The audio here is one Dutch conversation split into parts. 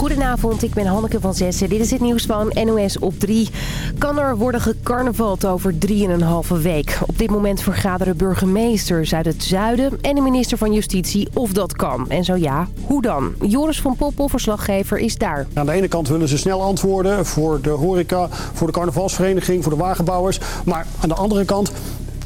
Goedenavond, ik ben Hanneke van Zessen. Dit is het nieuws van NOS op 3. Kan er worden gecarnavald over 3,5 week? Op dit moment vergaderen burgemeesters uit het zuiden en de minister van Justitie of dat kan. En zo ja, hoe dan? Joris van Poppel, verslaggever, is daar. Aan de ene kant willen ze snel antwoorden voor de horeca, voor de carnavalsvereniging, voor de wagenbouwers. Maar aan de andere kant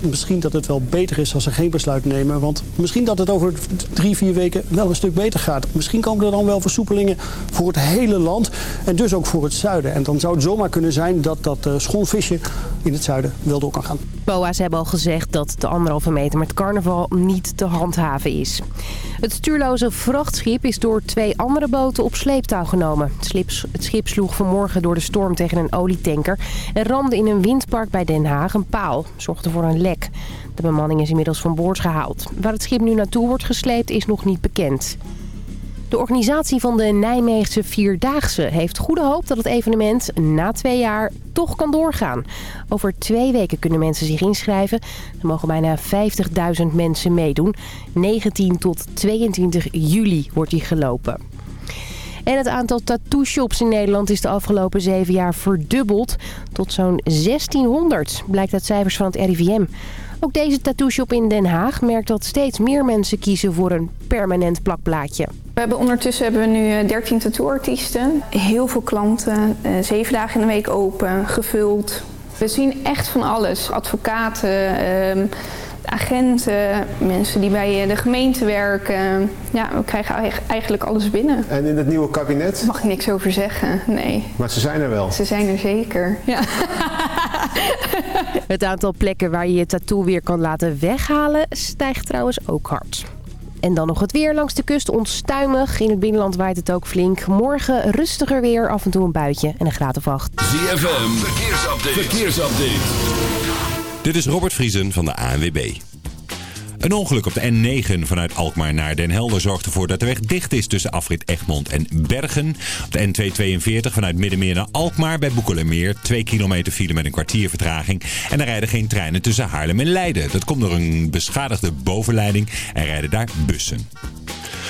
misschien dat het wel beter is als ze geen besluit nemen. Want misschien dat het over drie, vier weken wel een stuk beter gaat. Misschien komen er dan wel versoepelingen voor het hele land. En dus ook voor het zuiden. En dan zou het zomaar kunnen zijn dat dat uh, schoolvisje in het zuiden wel door kan gaan. BOA's hebben al gezegd dat de anderhalve meter met carnaval niet te handhaven is. Het stuurloze vrachtschip is door twee andere boten op sleeptouw genomen. Het schip sloeg vanmorgen door de storm tegen een olietanker... en ramde in een windpark bij Den Haag een paal. Zorgde voor een. De bemanning is inmiddels van boord gehaald. Waar het schip nu naartoe wordt gesleept is nog niet bekend. De organisatie van de Nijmeegse Vierdaagse heeft goede hoop dat het evenement na twee jaar toch kan doorgaan. Over twee weken kunnen mensen zich inschrijven. Er mogen bijna 50.000 mensen meedoen. 19 tot 22 juli wordt die gelopen. En het aantal tattoo-shops in Nederland is de afgelopen zeven jaar verdubbeld. Tot zo'n 1600, blijkt uit cijfers van het RIVM. Ook deze tattoo-shop in Den Haag merkt dat steeds meer mensen kiezen voor een permanent plakplaatje. We hebben ondertussen hebben we nu 13 eh, tattooartiesten. Heel veel klanten, eh, zeven dagen in de week open, gevuld. We zien echt van alles. Advocaten, ehm, agenten, mensen die bij eh, de gemeente werken. Ja, we krijgen eigenlijk alles binnen. En in het nieuwe kabinet? Daar mag ik niks over zeggen, nee. Maar ze zijn er wel? Ze zijn er zeker, ja. Het aantal plekken waar je je tattoo weer kan laten weghalen stijgt trouwens ook hard. En dan nog het weer langs de kust onstuimig. In het binnenland waait het ook flink. Morgen rustiger weer, af en toe een buitje en een graad of acht. ZFM, verkeersupdate. verkeersupdate. Dit is Robert Vriesen van de ANWB. Een ongeluk op de N9 vanuit Alkmaar naar Den Helder zorgt ervoor dat de weg dicht is tussen afrit Egmond en Bergen. Op de N242 vanuit Middenmeer naar Alkmaar bij Boekelermeer. 2 kilometer file met een kwartier vertraging. En er rijden geen treinen tussen Haarlem en Leiden. Dat komt door een beschadigde bovenleiding en rijden daar bussen.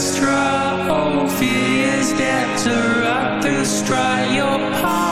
extra. Oh, is dead to rock the stride. Your part.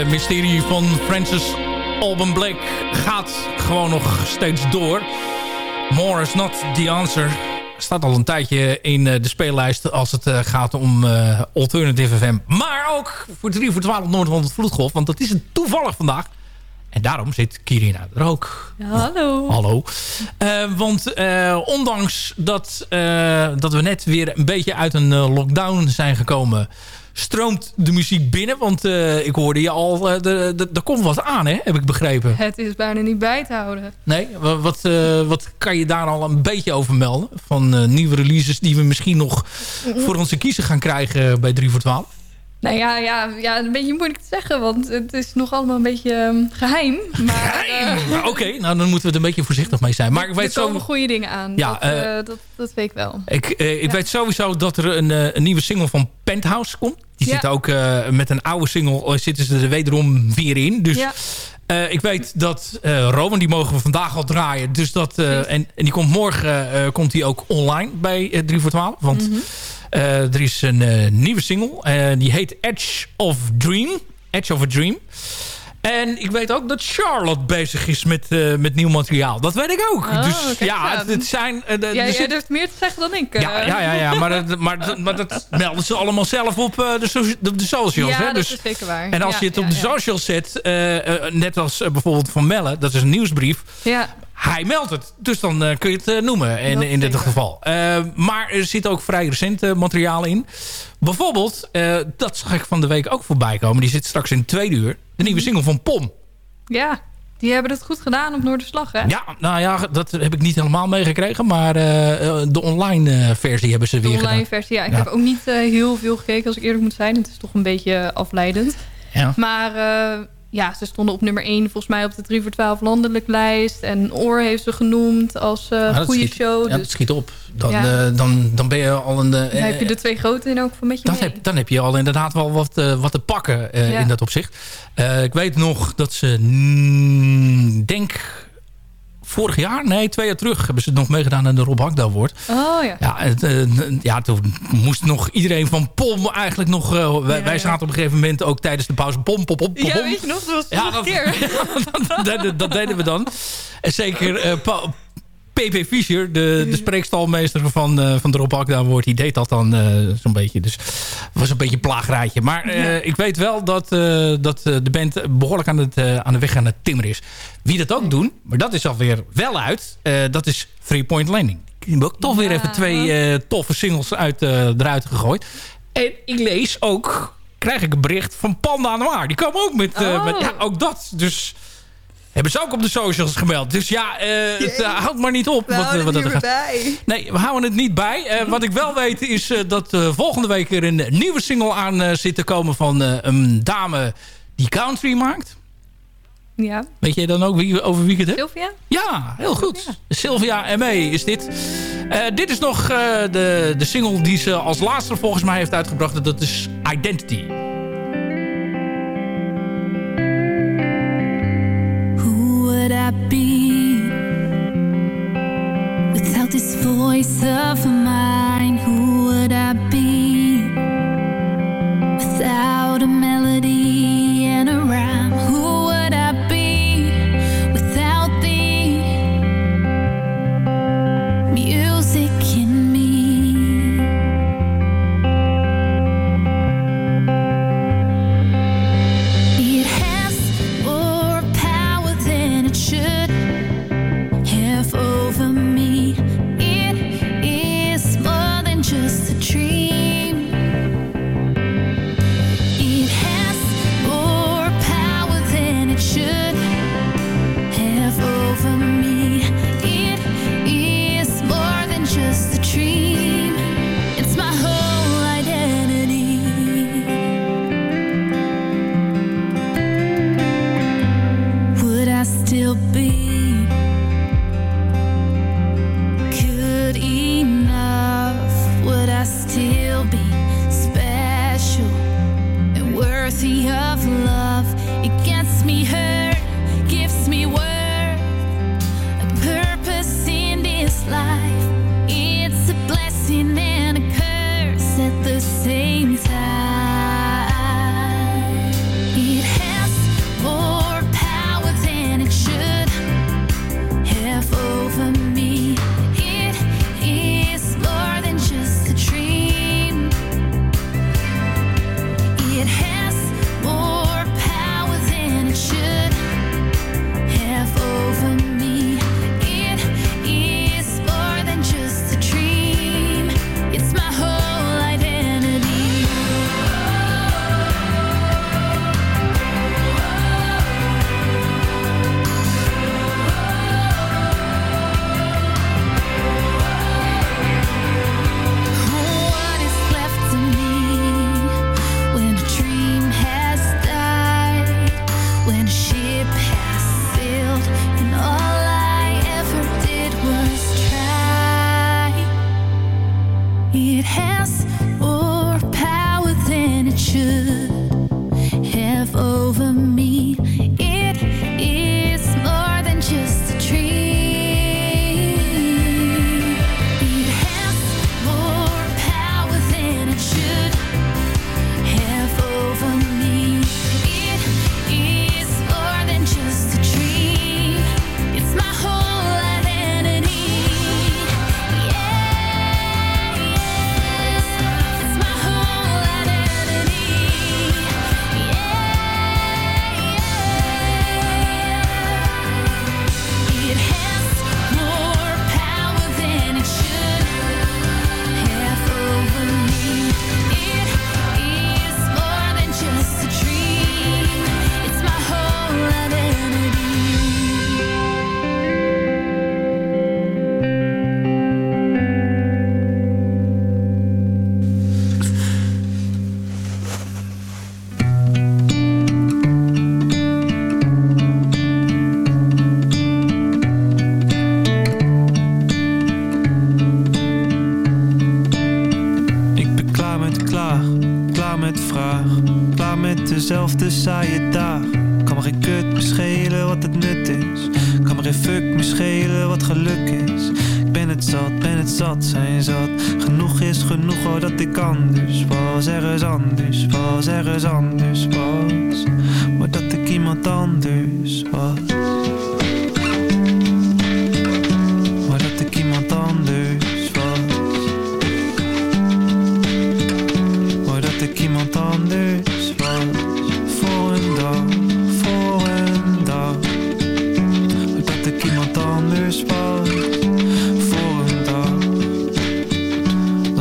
Het mysterie van Francis Alban Blake gaat gewoon nog steeds door. More is not the answer. Staat al een tijdje in de speellijst als het gaat om Alternative FM. Maar ook voor 3 voor 12 Noord-Holland Vloedgolf. Want dat is het toevallig vandaag. En daarom zit Kirina er ook. Ja, hallo. Hallo. Uh, want uh, ondanks dat, uh, dat we net weer een beetje uit een lockdown zijn gekomen... stroomt de muziek binnen. Want ik hoorde je al, er komt wat aan, hè? heb ik begrepen. Het is bijna niet bij te houden. Nee? Wat, wat kan je daar al een beetje over melden? Van nieuwe releases die we misschien nog voor onze kiezer gaan krijgen bij 3 voor 12? Nou ja, ja, ja, een beetje moeilijk te zeggen, want het is nog allemaal een beetje um, geheim. Maar, geheim? Uh, Oké, okay, nou dan moeten we er een beetje voorzichtig mee zijn. Maar ik weet er komen zo... goede dingen aan, ja, dat, uh, dat, dat, weet ik wel. Ik, ik weet sowieso dat er een, een, nieuwe single van Penthouse komt. Die ja. zit ook met een oude single, zitten ze er wederom weer in. Dus ja. Uh, ik weet dat uh, Roman, die mogen we vandaag al draaien. Dus dat, uh, en, en die komt morgen komt die ook online bij 3 voor 12. Want mm -hmm. Er is een nieuwe single. die heet Edge of Dream. Edge of a Dream. En ik weet ook dat Charlotte bezig is met, uh, met nieuw materiaal. Dat weet ik ook. Oh, dus ja, het, het zijn... Uh, ja, jij zit... durft meer te zeggen dan ik. Uh. Ja, ja, ja, ja, maar, maar, maar dat melden ze allemaal zelf op de, so de, socials. Ja, hè? dat dus, is zeker waar. En als ja, je het op de socials zet, net als bijvoorbeeld van Melle, dat is een nieuwsbrief. Ja. Hij meldt het, dus dan kun je het noemen in, in dit geval. maar er zit ook vrij recent materiaal in. Bijvoorbeeld, dat zag ik van de week ook voorbij komen. Die zit straks in twee uur. De nieuwe single van Pom. Ja, die hebben het goed gedaan op Noorderslag, hè? Ja, nou ja, dat heb ik niet helemaal meegekregen. Maar uh, de online uh, versie hebben ze de weer gedaan. De online versie, ja. Ik ja. heb ook niet uh, heel veel gekeken, als ik eerlijk moet zijn. Het is toch een beetje afleidend. Ja. Maar ja, ze stonden op nummer 1 volgens mij op de 3 voor 12 landelijk lijst. En Oor heeft ze genoemd als uh, goede schiet, show. Ja, dus, dat schiet op. Dan, ja. uh, dan, dan ben je al een... Uh, dan heb je de twee grote in ook van met je dan heb, dan heb je al inderdaad wel wat, wat te pakken ja. in dat opzicht. ik weet nog dat ze, denk vorig jaar, nee, twee jaar terug... hebben ze nog meegedaan aan de Rob Hakda Award. Oh ja. Ja, het, uh, ja, toen moest nog iedereen van Pom eigenlijk nog... Uh, wij, ja, wij zaten op een gegeven moment ook tijdens de pauze... Pom, pom, pom, pom. Ja, weet je nog, dat was ja, dat, keer. dat, dat, dat, deden we dan. En zeker uh, P.P. Fischer, de, de spreekstalmeester van, uh, van de Rob Akda wordt, die deed dat dan uh, zo'n beetje. Dus het was een beetje een plaagrijtje. Maar uh, ja. ik weet wel dat, dat de band behoorlijk aan, het, aan de weg aan het timmeren is. Wie dat ook doen, maar dat is alweer wel uit, dat is Three Point Landing. Ik heb ook toch ja. weer even twee toffe singles uit, eruit gegooid. En ik lees ook, krijg ik een bericht van Panda Noir. Die komen ook met, oh. met ja, ook dat. Dus... Hebben ze ook op de socials gemeld. Dus ja, uh, het uh, houdt maar niet op. We wat, houden wat het dat niet bij. Nee, we houden het niet bij. Uh, wat ik wel weet is dat volgende week er een nieuwe single aan zit te komen... van een dame die country maakt. Ja. Weet jij dan ook wie, over wie ik het heb? Sylvia? Ja, heel goed. Ja. Sylvia M.E. is dit. dit is nog de, de single die ze als laatste volgens mij heeft uitgebracht. Dat is Identity. happy.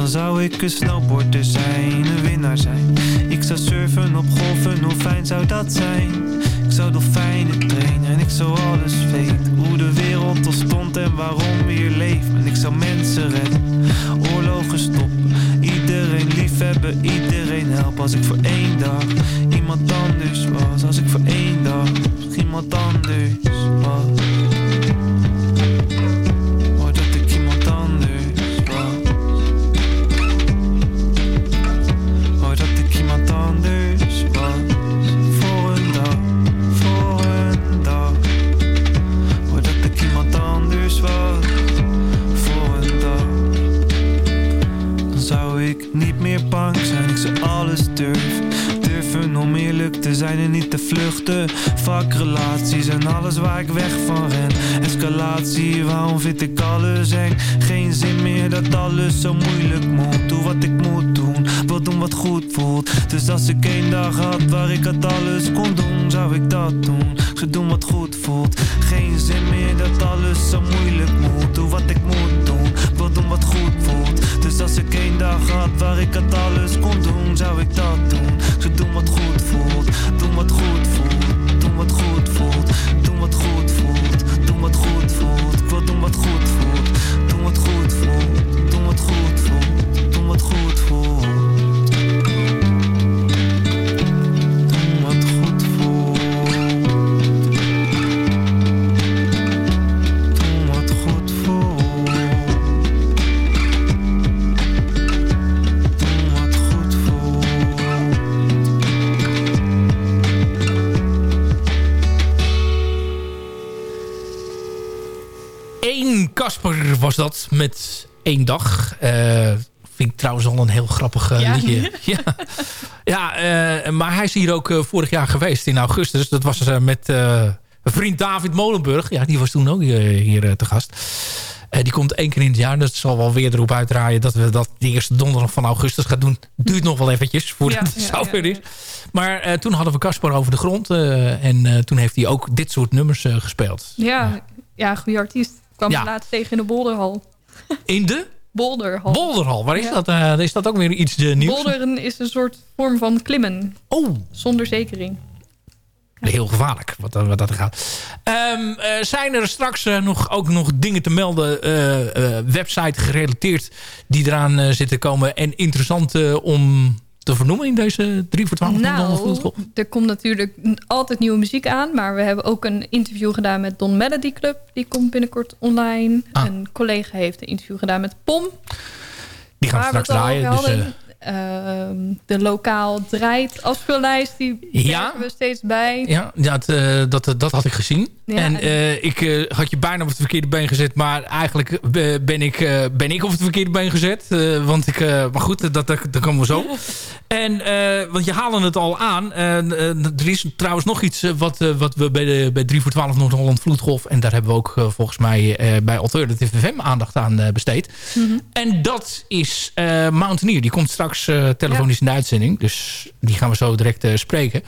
Zou ik een snowboarder zijn, een winnaar zijn. Ik zou surfen op golven, hoe fijn zou dat zijn? Ik zou dolfijnen trainen en ik zou alles weten. Hoe de wereld ontstond en waarom we hier leven En ik zou mensen redden, oorlogen stoppen. Iedereen liefhebben, iedereen helpen Als ik voor één dag iemand anders was Als ik voor één dag iemand anders was zijn en niet te vluchten. Vakrelaties en alles waar ik weg van ren. Escalatie, waarom vind ik alles eng? Geen zin meer dat alles zo moeilijk moet. Doe wat ik moet doen, wil doen wat goed voelt. Dus als ik één dag had waar ik het alles kon doen Zou ik dat doen, zou doen wat goed voelt. Geen zin meer dat alles zo moeilijk moet. Doe wat ik moet doen, wil doen wat goed voelt. Dus als ik één dag had waar ik het alles kon doen, zou ik dat doen. Zou doen wat goed doen Eén Kasper was dat met één dag. Eh, vind ik trouwens al een heel grappig eh, Ja. liedje. Ja, ja eh, maar hij is hier ook vorig jaar geweest in augustus. Dat was met vriend David Molenburg. Ja, die was toen ook hier te gast. Eh, die komt één keer in het jaar. Dat zal wel weer erop uitdraaien dat we dat de eerste donderdag van augustus gaan doen. Duurt nog wel eventjes voordat Ja, het ja, zover ja, is. Maar toen hadden we Kasper over de grond. en toen heeft hij ook dit soort nummers gespeeld. Ja, ja goede artiest. Kwam Ja. laatst tegen in de Bolderhal. In de Bolderhal. Bolderhal. Waar is Ja. dat? Eh, is dat ook weer iets eh, nieuws? Bolderen is een soort vorm van klimmen. Oh, Zonder zekering. heel gevaarlijk wat, dat- wat dat gaat. Ehm, eh, zijn er straks eh, nog, ook nog dingen te melden, eh, eh, website gerelateerd, die eraan eh, zitten komen en interessant eh, om te vernoemen in deze 3 voor 12 Nou, er komt natuurlijk altijd nieuwe muziek aan. Maar we hebben ook een interview gedaan met Don Melody Club. Die komt binnenkort online. Ah. Een collega heeft een interview gedaan met Pom. Die gaan we straks draaien. Dus, hadden, de lokaal draait afspeellijst, die Ja. we steeds bij. Ja, ja het, eh, dat, dat had ik gezien. Ja, en eh, ik eh, had je bijna op het verkeerde been gezet. Maar eigenlijk eh, ben, ik, eh, ben ik op het verkeerde been gezet. Eh, want ik, eh, maar goed, dat, dat, dat komen we zo. En, eh, want je halen het al aan. Eh, eh, er is trouwens nog iets eh, wat, eh, wat we bij, de, bij 3 voor 12 Noord-Holland Vloedgolf... en daar hebben we ook eh, volgens mij eh, bij Alternative FM aandacht aan eh, besteed. En dat is eh, Mountaineer. Die komt straks eh, telefonisch in uitzending. Dus die gaan we zo direct eh, spreken.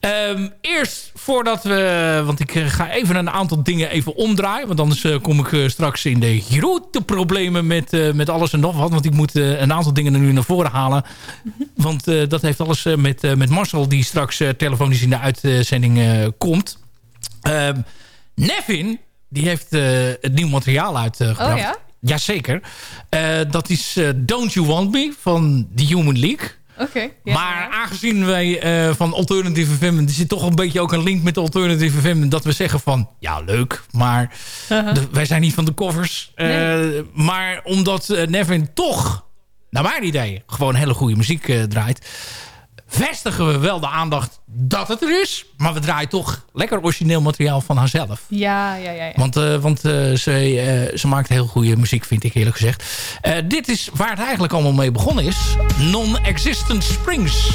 Ehm, eerst voordat we... Want ik eh, ga even een aantal dingen even omdraaien. Want anders kom ik straks in de grote problemen met, met alles en nog wat. Want ik moet een aantal dingen er nu naar voren halen. Want dat heeft alles met, met Marcel... die straks telefonisch in de uitzending komt. Ehm, Nevin, die heeft het nieuw materiaal uitgebracht. Oh ja? Jazeker. Eh, dat is eh, Don't You Want Me van The Human League. Oké. ja. Maar aangezien wij eh, van Alternative FM... er zit toch een beetje ook een link met Alternative FM... dat we zeggen van, ja leuk, maar de- wij zijn niet van de covers. Nee. Maar omdat Nevin toch, naar mijn idee... gewoon hele goede muziek draait... vestigen we wel de aandacht dat het er is. Maar we draaien toch lekker origineel materiaal van haarzelf. Ja, ja, ja. ja. Want, eh, want eh, ze, eh, ze maakt heel goede muziek, vind ik eerlijk gezegd. Dit is waar het eigenlijk allemaal mee begonnen is. Non-Existent Springs.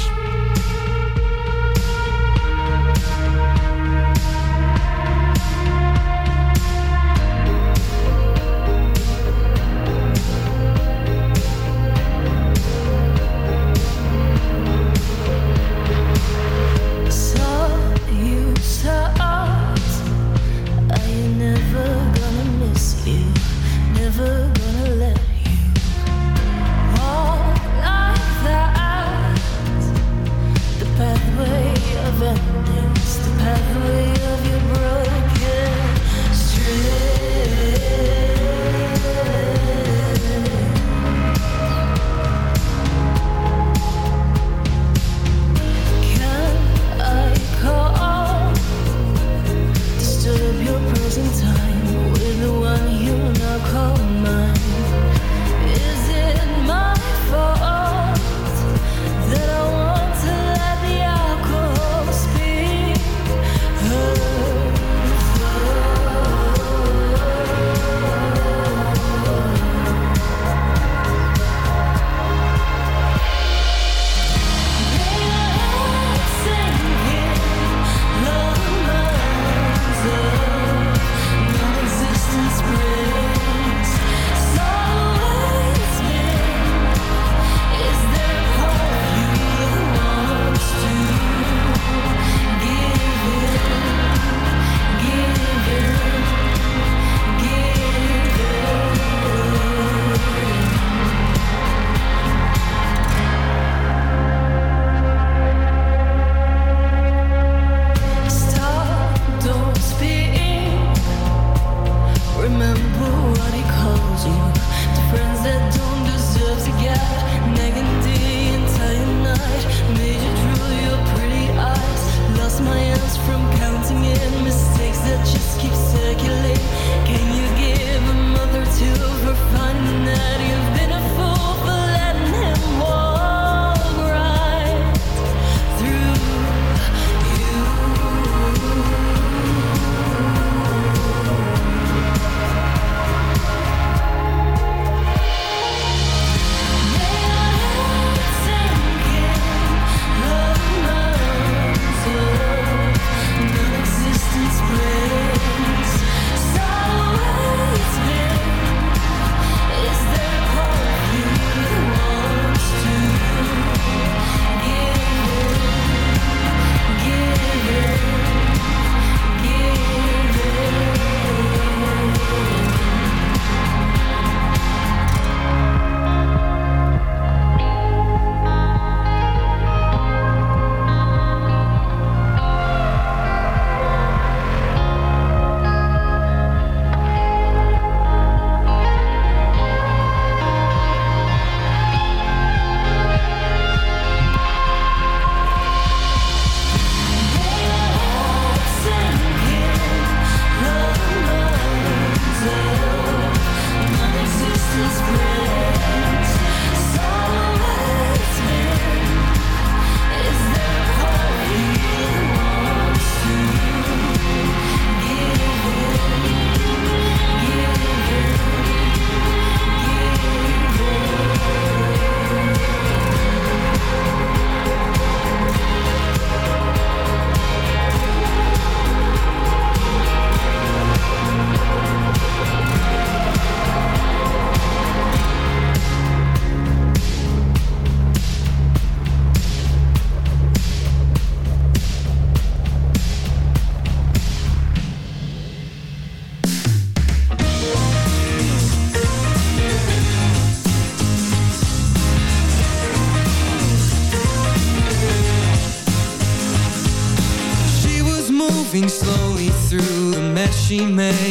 me.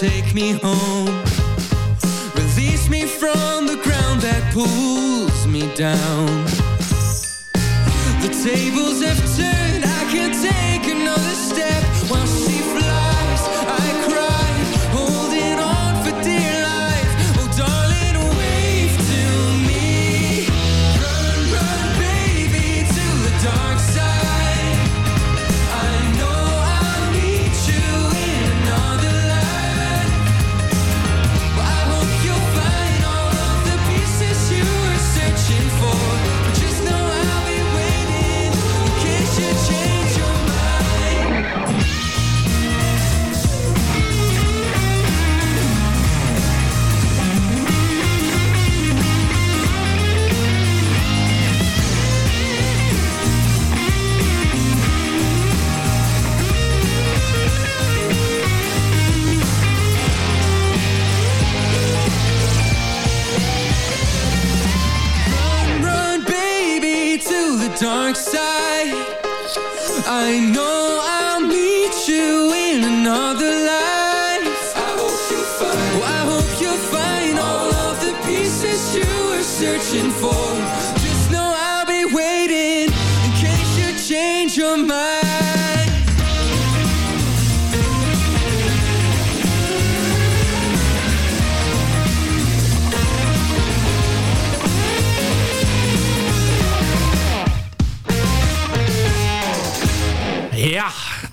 Take me home. Release me from the ground that pulls me down.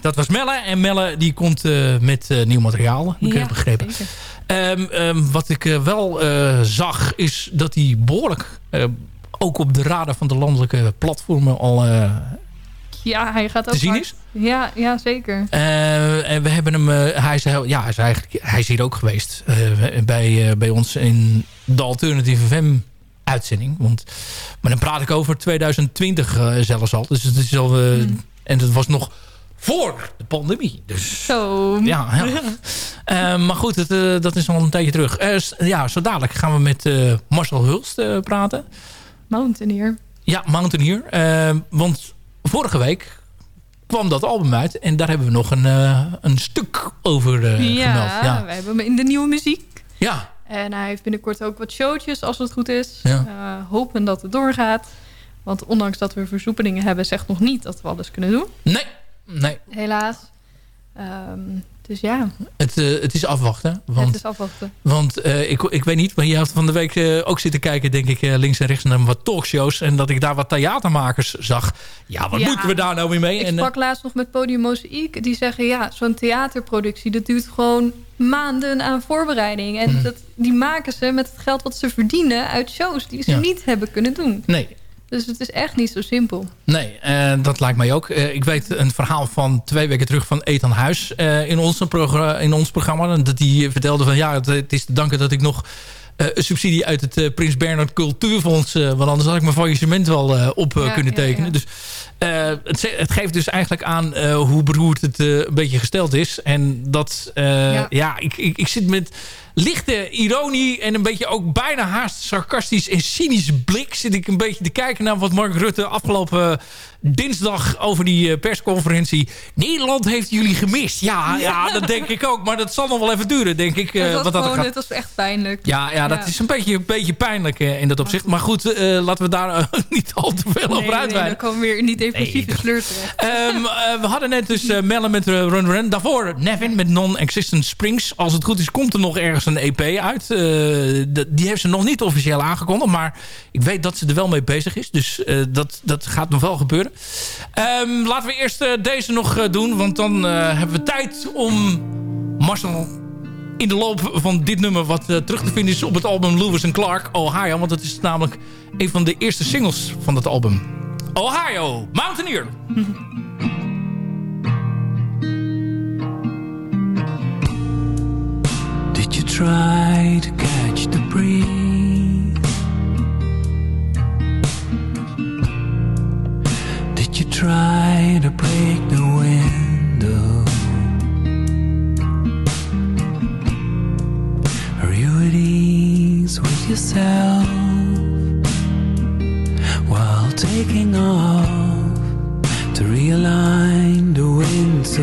Dat was Melle. En Melle die komt eh, met eh, nieuw materiaal, ik Ja, heb begrepen. Ehm, ehm, wat ik eh, wel zag, is dat hij behoorlijk... eh, ook op de radar van de landelijke platformen al Ja, hij gaat ook te zien is. Ja, ja, zeker. En we hebben hem... hij, is, heel- ja, hij, is eigenlijk, hij is hier ook geweest. bij, bij ons in de Alternative FM uitzending. Want, maar dan praat ik over 2020 eh, zelfs al. Dus het is al... eh, En dat was nog voor de pandemie. Dus Zo. ja, ja. Eh, maar goed, het, eh, dat is al een tijdje terug. Eh, ja, zo dadelijk gaan we met Marcel Hulst praten. Mountaineer. Ja, Mountaineer. Want vorige week kwam dat album uit. En daar hebben we nog een, een stuk over ja, gemeld. Ja. wij hebben hem in de nieuwe muziek. ja, En hij heeft binnenkort ook wat showtjes, als het goed is. Ja. Hopen dat het doorgaat. Want ondanks dat we versoepelingen hebben... zegt nog niet dat we alles kunnen doen. nee, nee. Helaas. Ehm, dus ja, Het, eh, het is afwachten. Want, het is afwachten. want eh, ik, ik weet niet, maar je had van de week eh, ook zitten kijken, denk ik, links en rechts naar wat talkshows. En dat ik daar wat theatermakers zag. Ja, wat Ja. moeten we daar nou weer mee? Ik En, sprak laatst nog met Podium Mozaïek. Die zeggen, ja, zo'n theaterproductie... dat duurt gewoon maanden aan voorbereiding. En Mhm. dat, die maken ze met het geld wat ze verdienen... uit shows die ze Ja. niet hebben kunnen doen. nee, Dus het is echt niet zo simpel. Nee, eh, dat lijkt mij ook. Eh, ik weet een verhaal van twee weken terug van Ethan Huis eh, in, ons progr- in ons programma. Dat hij vertelde van ja, het, het is te danken dat ik nog eh, een subsidie uit het eh, Prins Bernhard Cultuurfonds... eh, want anders had ik mijn faillissement wel eh, op eh, Ja, kunnen tekenen. ja. Dus eh, het, het geeft dus eigenlijk aan eh, hoe beroerd het eh, een beetje gesteld is. En dat, eh, ja, Ja. ik, ik, ik zit met lichte ironie en een beetje ook bijna haast sarcastisch en cynisch blik... zit ik een beetje te kijken naar wat Mark Rutte afgelopen dinsdag over die eh, persconferentie... Nederland heeft jullie gemist. Ja, ja, dat denk ik ook. Maar dat zal nog wel even duren, denk ik. eh, het, was wat dat gewoon, het was echt pijnlijk. Ja, ja, dat Ja. is een beetje, een beetje pijnlijk eh, in dat opzicht. Maar goed, eh, laten we daar eh, niet al te veel Nee, over nee, uitweiden. dan komen we weer die depressieve Nee. eh, we hadden net dus eh Mellen met eh, Run Run. Daarvoor Nevin met Non-Existent Springs. Als het goed is, komt er nog ergens een EP uit. Eh, die heeft ze nog niet officieel aangekondigd. Maar ik weet dat ze er wel mee bezig is. Dus eh, dat, dat gaat nog wel gebeuren. Ehm, laten we eerst eh, deze nog doen. Want dan hebben we tijd om Marcel in de loop van dit nummer... wat terug te vinden is op het album Lewis Clark, Ohio. Want dat is namelijk een van de eerste singles van dat album. Ohio, Mountaineer. Try to catch the breeze? Did you try to break the window? Are you at ease with yourself while taking off to realign the winds to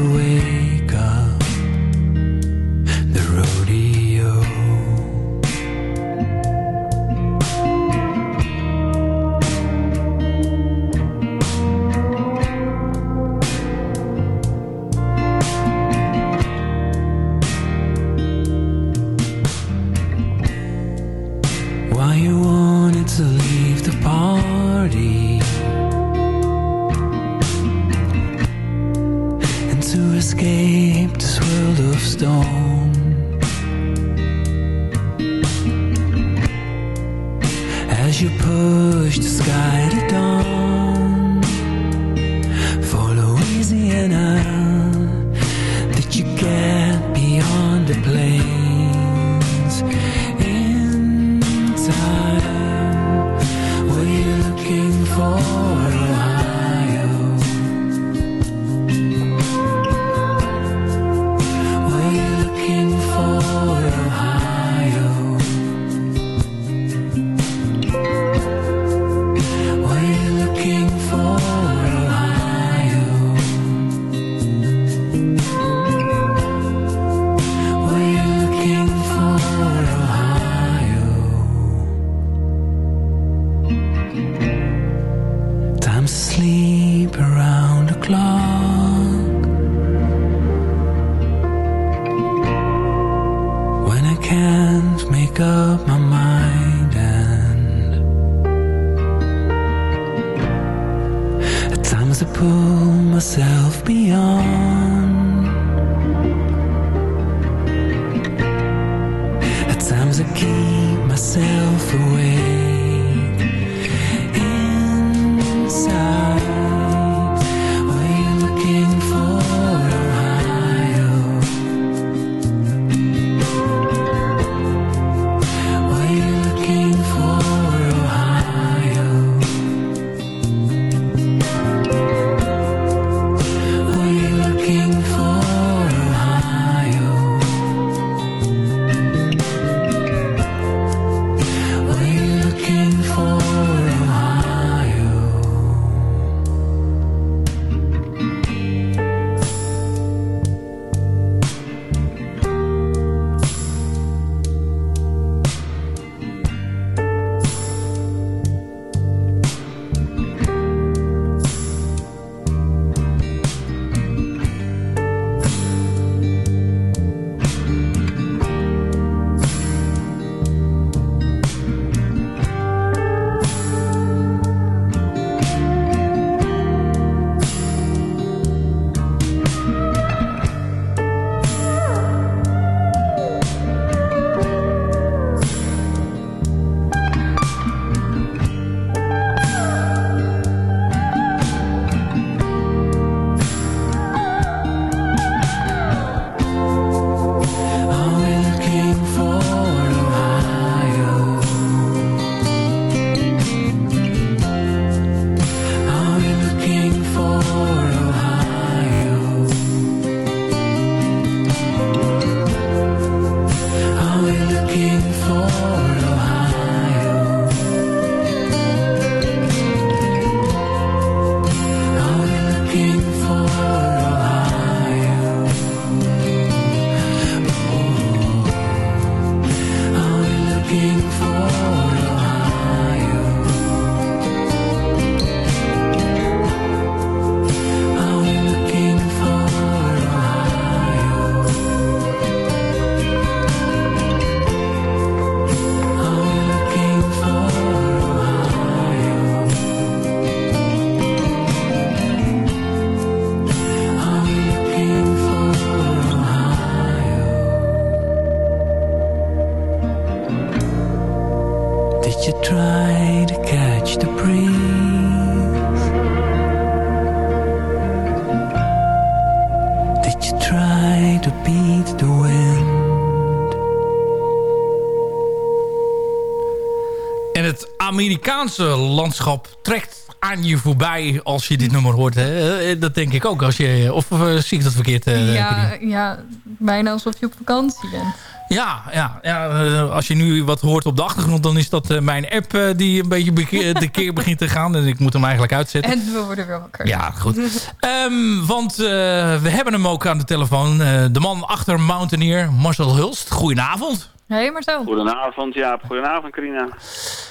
Amerikaanse landschap trekt aan je voorbij als je dit nummer hoort. Hè? Eh, Dat denk ik ook. Als je, of eh, zie ik dat verkeerd? eh, ja, ja, bijna alsof je op vakantie bent. ja, ja, ja als je nu wat hoort op de achtergrond... dan is dat mijn app die een beetje de keer begint te gaan. En ik moet hem eigenlijk uitzetten. En we worden weer wakker. Ja, goed. Ehm, want we hebben hem ook aan de telefoon. De man achter Mountaineer, Marcel Hulst. Goedenavond. Hé, maar zo. Goedenavond, Jaap. Goedenavond, Carina.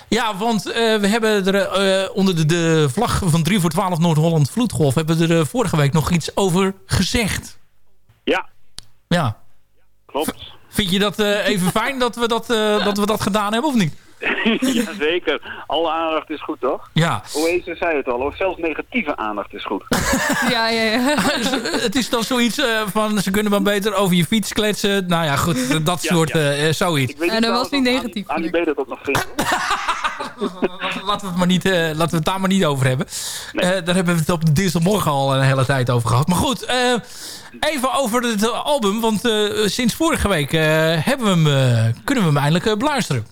Ja, want eh, we hebben er eh, onder de, de vlag van 3 voor 12 Noord-Holland Vloedgolf... hebben we er eh, vorige week nog iets over gezegd. Ja, Ja. klopt. Vind je dat eh, even fijn dat we dat, eh, dat we dat gedaan hebben of niet? Jazeker. Alle aandacht is goed, toch? Ja. Oasis zei het al, hoor. zelfs negatieve aandacht is goed. Ja, ja, ja. het is dan zoiets eh, van... ze kunnen maar beter over je fiets kletsen. Nou ja, goed, dat Ja, soort ja. eh, zoiets. En dat was niet of negatief, Ali Ali B dat ook nog vindt. Laten we, het maar niet, eh, laten we het daar maar niet over hebben. Eh, daar hebben we het op de dinsdagmorgen al een hele tijd over gehad. Maar goed, eh, even over het album. Want eh, sinds vorige week eh, hebben we hem, eh, kunnen we hem eindelijk eh, beluisteren.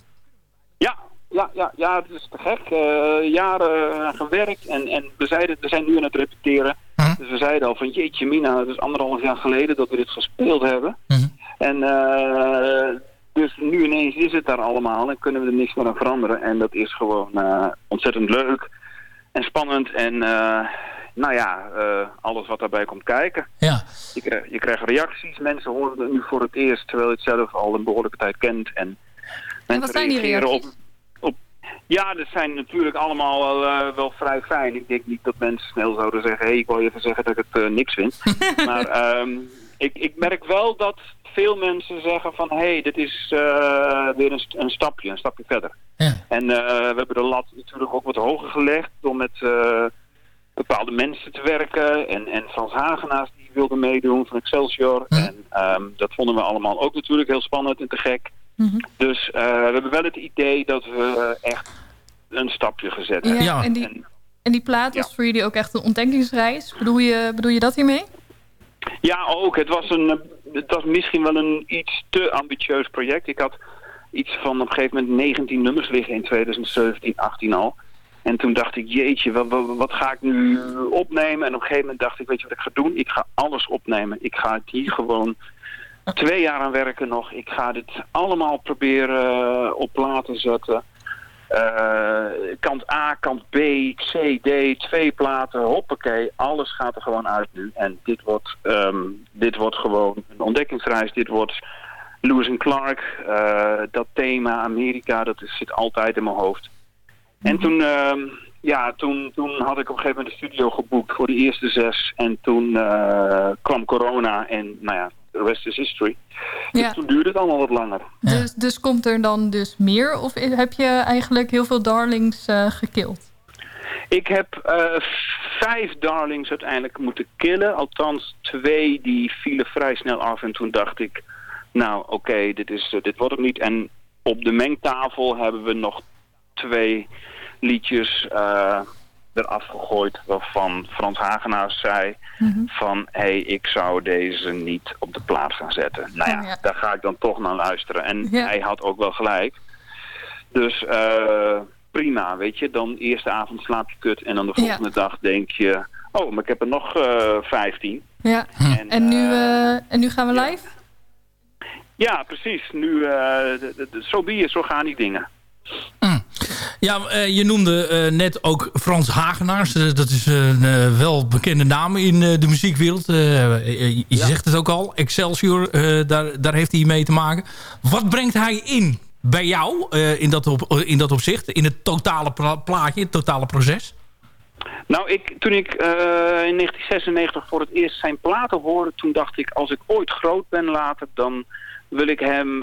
Ja, ja, ja, het is te gek. Eh, jaren aan gewerkt en, en we, zeiden, we zijn nu aan het repeteren. Hm. Dus we zeiden al van jeetje mina, het is anderhalf jaar geleden dat we dit gespeeld hebben. Mhm. En eh, dus nu ineens is het daar allemaal en kunnen we er niks meer aan veranderen. En dat is gewoon eh, ontzettend leuk en spannend en eh, nou ja, eh, alles wat daarbij komt kijken. Ja. Je, krijgt, je krijgt reacties, mensen horen het nu voor het eerst terwijl je het zelf al een behoorlijke tijd kent. En, mensen wat zijn die reageren reacties? Op, ja, dat zijn natuurlijk allemaal wel, eh, wel vrij fijn. Ik denk niet dat mensen snel zouden zeggen, hé, hey, ik wil je even zeggen dat ik het eh, niks vind. maar ehm, ik, ik merk wel dat veel mensen zeggen van, hé, hey, dit is eh, weer een, een stapje, een stapje verder. Ja. En eh, we hebben de lat natuurlijk ook wat hoger gelegd door met eh, bepaalde mensen te werken. En, en Frans Hagenaars die wilde meedoen van Excelsior. Hm. En ehm, dat vonden we allemaal ook natuurlijk heel spannend en te gek. Mhm. Dus eh, we hebben wel het idee dat we echt een stapje gezet hebben. Ja. En, die, En- en die plaat was voor jullie ook echt een ontdekkingsreis. Bedoel je, bedoel je dat hiermee? Ja, ook. Het was, een, het was misschien wel een iets te ambitieus project. Ik had iets van op een gegeven moment 19 nummers liggen in 2017, 18 al. En toen dacht ik, jeetje, wat ga ik nu opnemen? En op een gegeven moment dacht ik, weet je wat ik ga doen? Ik ga alles opnemen. Ik ga het hier gewoon twee jaar aan werken nog. Ik ga dit allemaal proberen eh, op plaat te zetten. Eh, kant A, kant B, C, D, twee platen, hoppakee. Alles gaat er gewoon uit nu. En dit wordt, ehm, dit wordt gewoon een ontdekkingsreis. Dit wordt Lewis en Clark. eh, dat thema Amerika, dat is, zit altijd in mijn hoofd. En toen, ehm, ja, toen, toen had ik op een gegeven moment de studio geboekt voor de eerste zes. En toen kwam corona en nou ja, the rest is history. Dus toen duurde het allemaal wat langer. Dus, dus komt er dan dus meer? Of heb je eigenlijk heel veel darlings eh gekild? Ik heb eh, vijf darlings uiteindelijk moeten killen. Althans twee die vielen vrij snel af. En toen dacht ik, nou oké, dit dit, uh, dit wordt het niet. En op de mengtafel hebben we nog twee liedjes uh, eraf gegooid. Waarvan Frans Hagenaars zei Mhm. van... hé, hey, ik zou deze niet op de plaat gaan zetten. Nou ja, Oh, ja. daar ga ik dan toch naar luisteren. En Ja. hij had ook wel gelijk. Dus... eh prima, weet je. Dan eerste avond slaap je kut en dan de Ja. volgende dag denk je... Oh, maar ik heb er nog eh 15. Ja. En, En nu, eh, en nu gaan we ja. live? ja, precies. Nu, eh, zo be it, zo gaan die dingen. Ja, eh, je noemde eh, net ook Frans Hagenaars. Eh, dat is een wel bekende naam in de muziekwereld. Je zegt het ook al. Excelsior, daar, daar heeft hij mee te maken. Wat brengt hij in bij jou in, dat op, in dat opzicht? In het totale pla- plaatje, het totale proces? Nou, ik, toen ik in 1996 voor het eerst zijn platen hoorde... toen dacht ik, als ik ooit groot ben later... dan wil ik hem...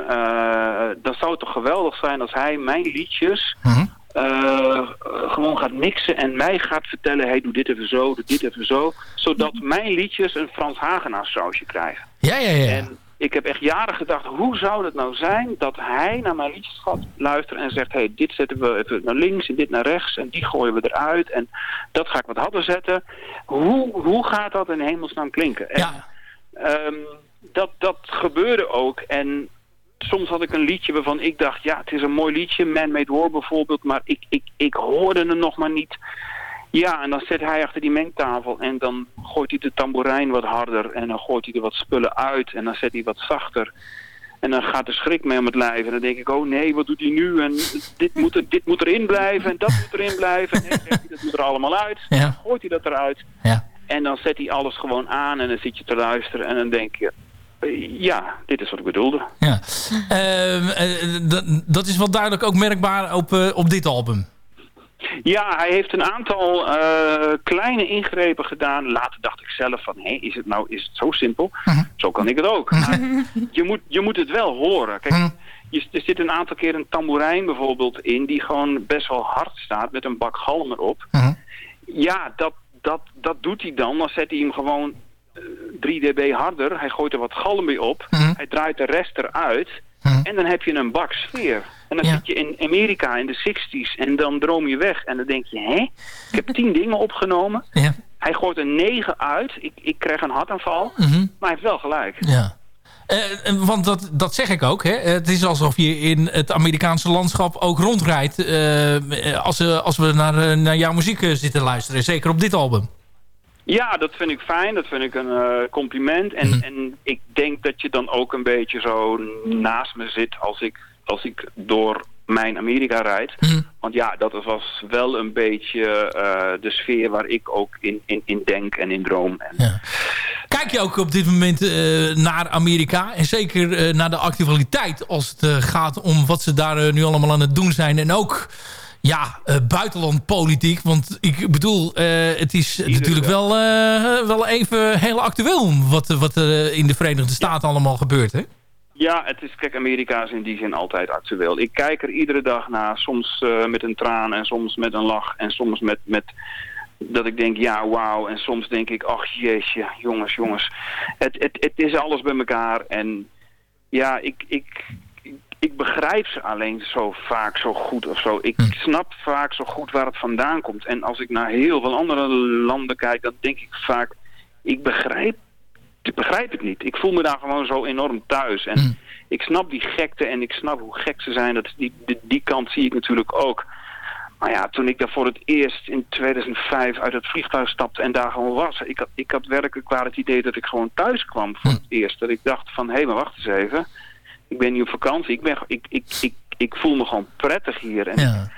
dan zou het toch geweldig zijn als hij mijn liedjes... Mhm. Eh, gewoon gaat mixen en mij gaat vertellen... hey, doe dit even zo, doe dit even zo. Zodat mijn liedjes een Frans Hagenaar sausje krijgen. Ja, ja, ja. En Ik heb echt jaren gedacht, hoe zou het nou zijn dat hij naar mijn liedjes gaat luisteren en zegt, hey, dit zetten we even naar links en dit naar rechts en die gooien we eruit en dat ga ik wat harder zetten. Hoe, hoe gaat dat in hemelsnaam klinken? En, Ja. ehm, dat, dat gebeurde ook en soms had ik een liedje waarvan ik dacht, ja, het is een mooi liedje, Man Made War bijvoorbeeld, maar ik, ik, ik hoorde hem nog maar niet. Ja, en dan zit hij achter die mengtafel en dan gooit hij de tamboerijn wat harder en dan gooit hij er wat spullen uit en dan zet hij wat zachter. En dan gaat de schrik mee om het lijf. En dan denk ik, oh nee, wat doet hij nu? En dit moet, er, dit moet erin blijven en dat moet erin blijven. En dan zegt hij, dat moet er allemaal uit. Ja. Gooit hij dat eruit. Ja. En dan zet hij alles gewoon aan en dan zit je te luisteren. En dan denk je, ja, dit is wat ik bedoelde. Ja. Ehm, eh, dat- is wel duidelijk ook merkbaar op, eh, op dit album. Ja, hij heeft een aantal eh, kleine ingrepen gedaan. Later dacht ik zelf van, hé, is het nou is het zo simpel? Zo kan ik het ook. Maar je, moet, je moet het wel horen. Kijk, je, er zit een aantal keer een tamboerijn bijvoorbeeld in... die gewoon best wel hard staat met een bak galm erop. Ja, dat, dat, dat doet hij dan. Dan zet hij hem gewoon eh, 3 dB harder. Hij gooit er wat galm bij op. Hij draait de rest eruit. En dan heb je een bak sfeer. En dan Ja. zit je in Amerika in de 60s en dan droom je weg. En dan denk je, hè? Ik heb tien dingen opgenomen. Ja. Hij gooit er negen uit. Ik, ik krijg een hartaanval. Mhm. Maar hij heeft wel gelijk. Ja. Eh, eh, want dat, dat zeg ik ook. Hè. Het is alsof je in het Amerikaanse landschap ook rondrijdt... eh, als, als we naar, naar jouw muziek zitten luisteren. Zeker op dit album. Ja, dat vind ik fijn. Dat vind ik een eh, compliment. En, en ik denk dat je dan ook een beetje zo naast me zit als ik, als ik door mijn Amerika rijd. Want ja, dat was wel een beetje eh, de sfeer waar ik ook in, in, in denk en in droom. En, Kijk je ook op dit moment eh, naar Amerika? En zeker naar de actualiteit als het gaat om wat ze daar nu allemaal aan het doen zijn. En ook ja, eh, buitenlandpolitiek. Want ik bedoel, eh, het is natuurlijk wel, eh, wel even heel actueel... wat, wat er in de Verenigde Staten allemaal gebeurt. Hè? Ja, het is, kijk, Amerika is in die zin altijd actueel. Ik kijk er iedere dag naar, soms met een traan en soms met een lach en soms met, met dat ik denk, ja, wauw. En soms denk ik, ach jeetje, jongens, jongens. Het, het, het is alles bij elkaar en ja, ik, ik, ik, begrijp ze alleen zo vaak zo goed of zo. Ik snap vaak zo goed waar het vandaan komt. En als ik naar heel veel andere landen kijk, dan denk ik vaak, ik begrijp ik begrijp het niet. Ik voel me daar gewoon zo enorm thuis. En ik snap die gekte en ik snap hoe gek ze zijn. Dat, die, die, die kant zie ik natuurlijk ook. Maar ja, toen ik daar voor het eerst in 2005 uit het vliegtuig stapte en daar gewoon was. Ik had, ik had werkelijk waar het idee dat ik gewoon thuis kwam voor het eerst. Dat ik dacht van, hé, maar wacht eens even. Ik ben hier op vakantie. Ik, ben, ik, ik, ik, ik voel me gewoon prettig hier. En Ja.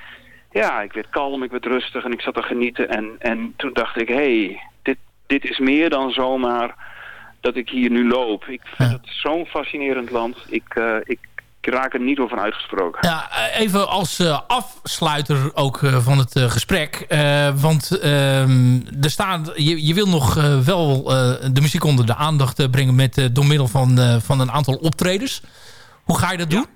ja, ik werd kalm, ik werd rustig en ik zat te genieten. En, en toen dacht ik, hé, hey, dit, dit is meer dan zomaar dat ik hier nu loop. Ik vind het zo'n fascinerend land. Ik, eh, ik, ik raak er niet over uitgesproken. Ja, eh, even als eh, afsluiter ook van het gesprek. Want ehm, er staat, je, je wil nog wel de muziek onder de aandacht brengen... Met, door middel van, van een aantal optredens. Hoe ga je dat doen?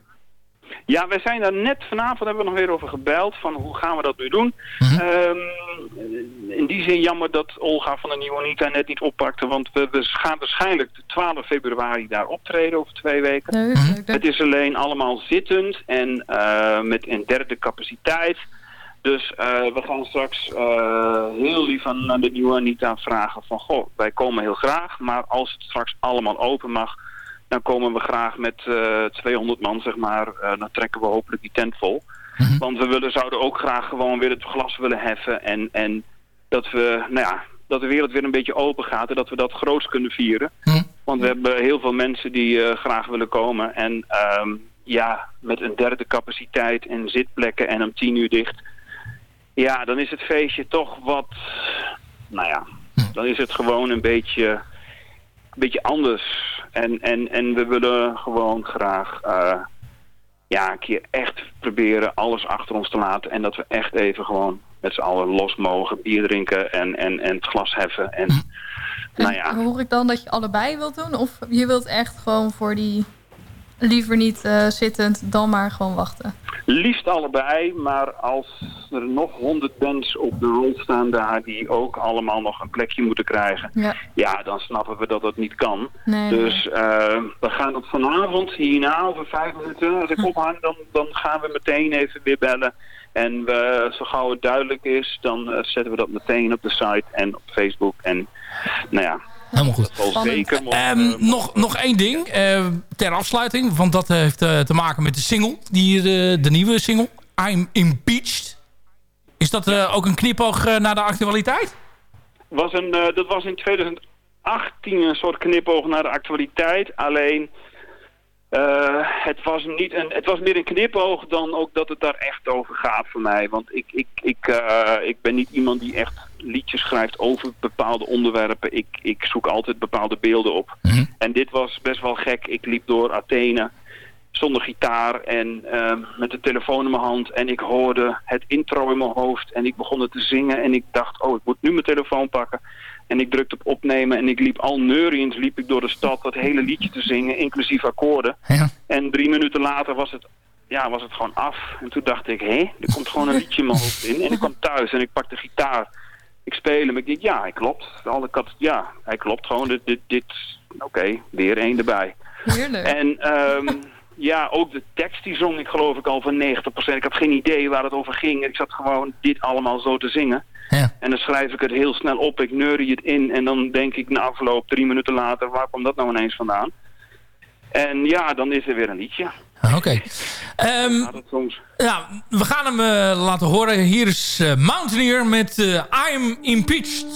Ja, wij zijn daar net vanavond hebben we nog weer over gebeld van hoe gaan we dat nu doen. Mhm. Ehm, in die zin jammer dat Olga van de Nieuwe Anita net niet oppakte, want we, we gaan waarschijnlijk de 12 februari daar optreden over twee weken. Leuk. Het is alleen allemaal zittend en eh, met een derde capaciteit. Dus eh, we gaan straks eh, heel lief aan aan de nieuwe Anita vragen van... Goh, wij komen heel graag, maar als het straks allemaal open mag... dan komen we graag met eh 200 man, zeg maar. Eh, dan trekken we hopelijk die tent vol. Want we willen, zouden ook graag gewoon weer het glas willen heffen. En, en dat, we, nou ja, dat de wereld weer een beetje open gaat en dat we dat groots kunnen vieren. Want we hebben heel veel mensen die eh, graag willen komen. En ehm, ja, met een derde capaciteit en zitplekken en om tien uur dicht. Ja, dan is het feestje toch wat... Nou ja, dan is het gewoon een beetje, een beetje anders. En, en, en we willen gewoon graag eh, ja, een keer echt proberen alles achter ons te laten. En dat we echt even gewoon met z'n allen los mogen, bier drinken en, en, en het glas heffen. En nou ja, Hoor ik dan dat je allebei wilt doen? Of je wilt echt gewoon voor die liever niet eh, zittend dan maar gewoon wachten? Liefst allebei, maar als er nog honderd bands op de rol staan daar die ook allemaal nog een plekje moeten krijgen, Ja. ja, dan snappen we dat dat niet kan. Nee, Dus eh, we gaan het vanavond, hierna, over vijf minuten, als ik ophang, dan, dan gaan we meteen even weer bellen. En we, zo gauw het duidelijk is, dan eh, zetten we dat meteen op de site en op Facebook. En nou ja, Helemaal goed. dat zal zeker... Ehm, eh, nog, nog één ding eh, ter afsluiting. Want dat heeft eh, te maken met de single. Die, de, de nieuwe single. I'm Impeached. Is dat eh, ook een knipoog naar de actualiteit? was een, eh, dat was in 2018 een soort knipoog naar de actualiteit. Alleen, eh, het, was niet een, het was meer een knipoog dan ook dat het daar echt over gaat voor mij. Want ik, ik, ik, eh, ik ben niet iemand die echt liedjes schrijft over bepaalde onderwerpen. Ik, ik zoek altijd bepaalde beelden op. En dit was best wel gek. Ik liep door Athene zonder gitaar en ehm, met de telefoon in mijn hand. En ik hoorde het intro in mijn hoofd en ik begon het te zingen. En ik dacht, oh, ik moet nu mijn telefoon pakken. En ik drukte op opnemen en ik liep al neuriëns liep ik door de stad dat hele liedje te zingen, inclusief akkoorden. Ja. En drie minuten later was het, ja, was het gewoon af. En toen dacht ik, hé, er komt gewoon een liedje in mijn hoofd in. En ik kwam thuis en ik pak de gitaar. Ik speel hem. Ik denk, ja, hij klopt. Alle kat, ja, hij klopt gewoon. Dit, dit, dit oké, weer één erbij. Heerlijk. En ehm, ja, ook de tekst die zong ik geloof ik al van 90%. Ik had geen idee waar het over ging. Ik zat gewoon dit allemaal zo te zingen. Ja. En dan schrijf ik het heel snel op. Ik neurie het in. En dan denk ik na afloop, drie minuten later, waar kwam dat nou ineens vandaan? En ja, dan is er weer een liedje. Ah, Oké. Ehm, soms. ja, we gaan hem eh, laten horen. Hier is eh, Mountaineer met eh, I'm Impeached.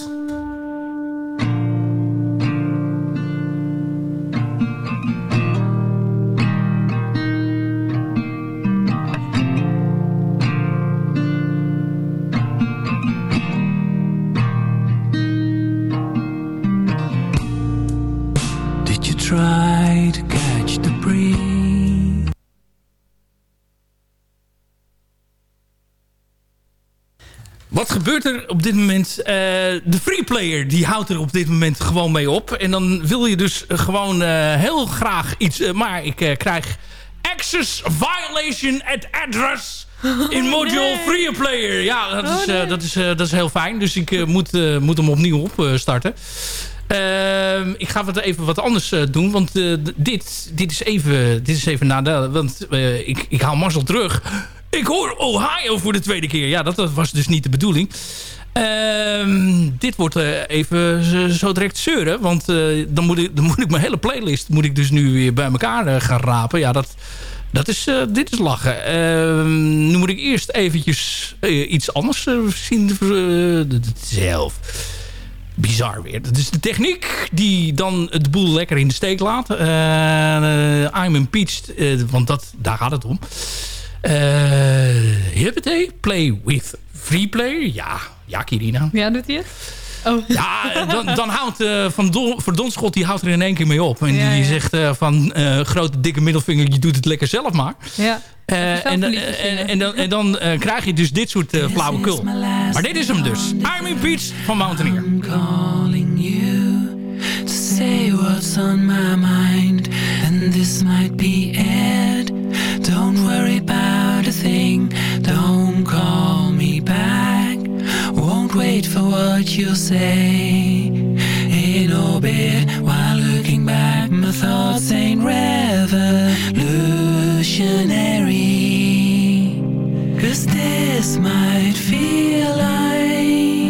Wat gebeurt er op dit moment? Eh, de freeplayer die houdt er op dit moment gewoon mee op. En dan wil je dus gewoon eh, heel graag iets... eh, maar ik krijg access violation at address in module freeplayer. Ja, dat is, eh, dat, is, dat is heel fijn. Dus ik moet, moet hem opnieuw opstarten. Ik ga wat even wat anders eh, doen. Want eh, dit, dit is even, dit is even nadeel. Want eh, ik, ik haal Marcel terug. Ik hoor Ohio voor de tweede keer. Ja, dat, dat was dus niet de bedoeling. Ehm, dit wordt even zo- direct zeuren. Want dan, moet ik, dan moet ik mijn hele playlist moet ik dus nu weer bij elkaar gaan rapen. Ja, dat, dat is, dit is lachen. Ehm, nu moet ik eerst eventjes iets anders zien. Zelf bizar weer. Dat is de techniek die dan de boel lekker in de steek laat. Eh, I'm impeached, eh, want dat, daar gaat het om. Uh, play with free player. Ja, ja Kirina. Ja, doet hij het? Oh. Ja, dan, dan houdt eh, Van Don, Verdonschot die houdt er in één keer mee op. En Ja, die ja. zegt eh, van eh, grote dikke middelvinger, je doet het lekker zelf maar. Ja. Eh, en, en, en dan, en dan eh, krijg je dus dit soort uh, flauwekul. Maar dit is hem dus. I'm impeached van Mountaineer. I'm calling you to say what's on my mind, and this might be it. Don't worry about a thing, don't call. Wait for what you'll say. In orbit while looking back, my thoughts ain't revolutionary. Cause this might feel like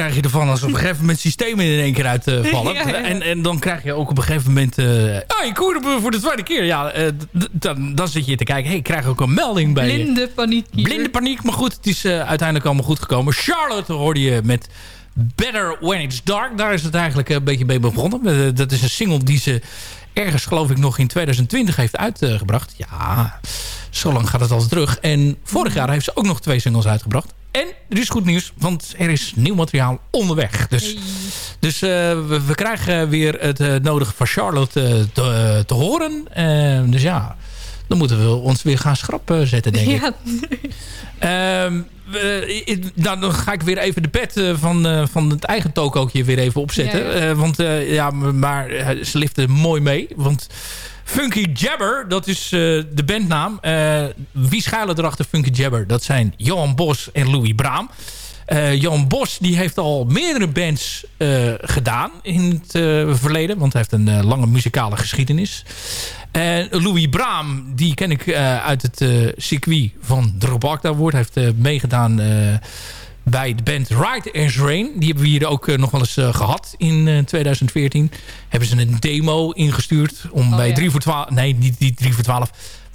krijg je ervan als op een gegeven moment systemen in één keer uitvallen. Ja, ja. En, en dan krijg je ook op een gegeven moment... eh ah, ik hoor hem voor de tweede keer. Ja, eh, dan, dan zit je te kijken. hey, ik krijg ook een melding bij je. Blinde paniek. hier. Blinde paniek, maar goed, het is eh, uiteindelijk allemaal goed gekomen. Charlotte hoorde je met Better When It's Dark. Daar is het eigenlijk een beetje mee begonnen. Eh, dat is een single die ze ergens, geloof ik, nog in 2020 heeft uitgebracht. Ja, zo lang gaat het al terug. En vorig jaar heeft ze ook nog twee singles uitgebracht. En er is goed nieuws, want er is nieuw materiaal onderweg. Dus, dus eh, we, we krijgen weer het eh, nodige van Charlotte eh, te, te horen. Eh, dus ja, dan moeten we ons weer gaan schrap zetten, denk ik. Ja, Ehm, nou, dan ga ik weer even de pet van, van het eigen tokootje weer even opzetten. Ja, ja. Want ja, maar ze liften mooi mee. Want Funky Jabber, dat is eh, de bandnaam. Eh, wie schuilen erachter Funky Jabber? Dat zijn Johan Bos en Louis Braam. Eh, Johan Bos die heeft al meerdere bands gedaan in het verleden. Want hij heeft een lange muzikale geschiedenis. En Louis Braam, die ken ik uit het circuit van Drop Akda Hij heeft meegedaan bij de band Ride as Rain. Die hebben we hier ook eh, nog wel eens eh, gehad in eh, 2014. Hebben ze een demo ingestuurd om Oh, bij ja. 3 voor 12... Nee, niet, niet 3 voor 12.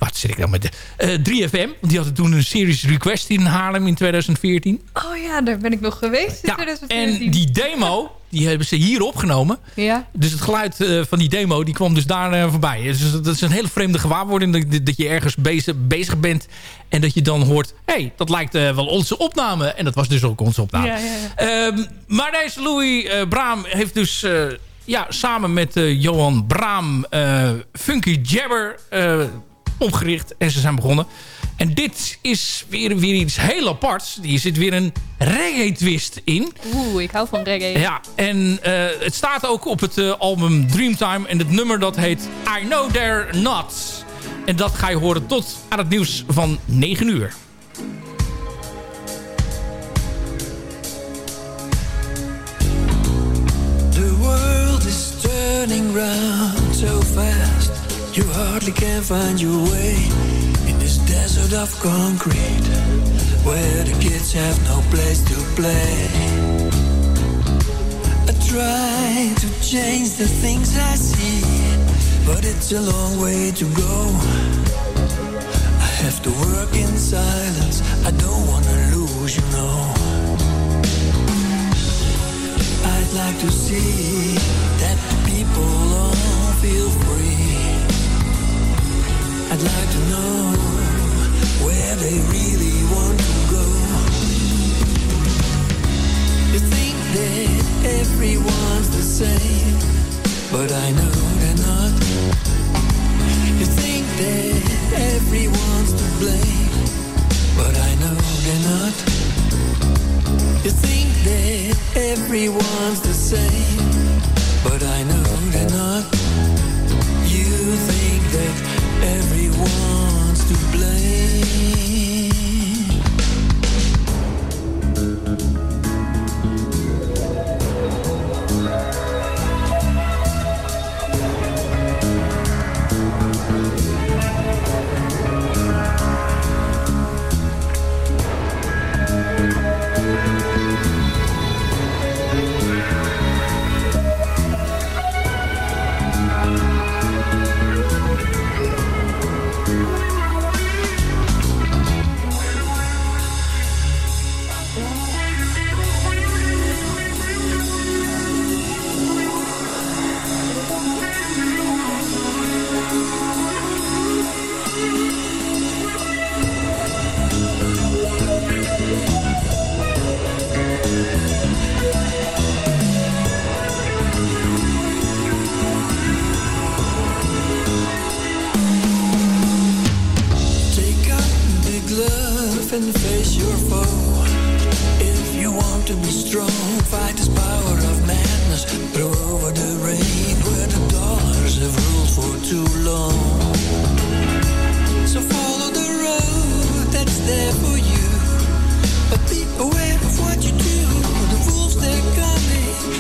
Wat zit ik nou met de... eh, 3FM, want die hadden toen een series request in Haarlem in 2014. Oh ja, daar ben ik nog geweest in Ja, 2014. en die demo, die hebben ze hier opgenomen. Ja, Dus het geluid eh, van die demo, die kwam dus daar eh, voorbij. Dus dat is een hele vreemde gewaarwording. Dat, dat je ergens bezig, bezig bent en dat je dan hoort... hé, hey, dat lijkt eh, wel onze opname. En dat was dus ook onze opname. ja, ja. ja. Ehm, maar deze Louis eh, Braam heeft dus eh, ja, samen met eh, Johan Braam eh, Funky Jabber eh, opgericht. En ze zijn begonnen. En dit is weer, weer iets heel aparts. Hier zit weer een reggae-twist in. Oeh, ik hou van reggae. Ja, en eh, het staat ook op het eh, album Dreamtime. En het nummer dat heet I Know They're Not. En dat ga je horen tot aan het nieuws van 9 uur. The world is turning round so fast You hardly can find your way In this desert of concrete Where the kids have no place to play. I try to change the things I see But it's a long way to go. I have to work in silence. I don't wanna lose, you know. I'd like to see that the people all feel free. I'd like to know where they really want to go. You think that everyone's the same, but I know they're not. You think that everyone's to blame, but I know they're not. You think that everyone's the same, but I know they're not. You think that everyone's to blame.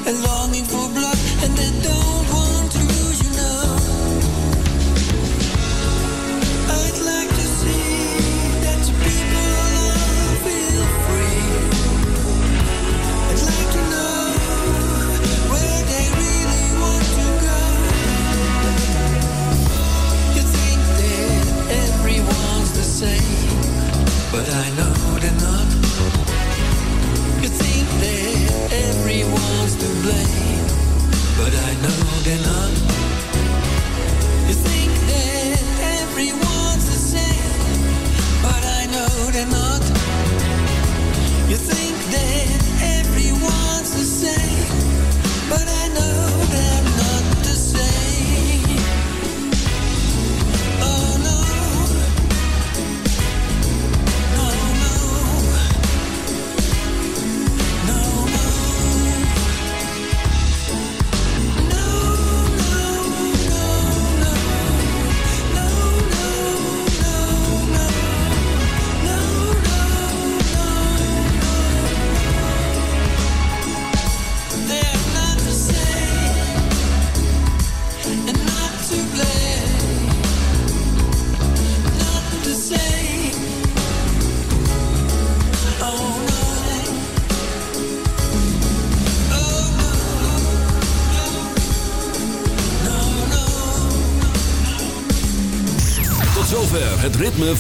Coming and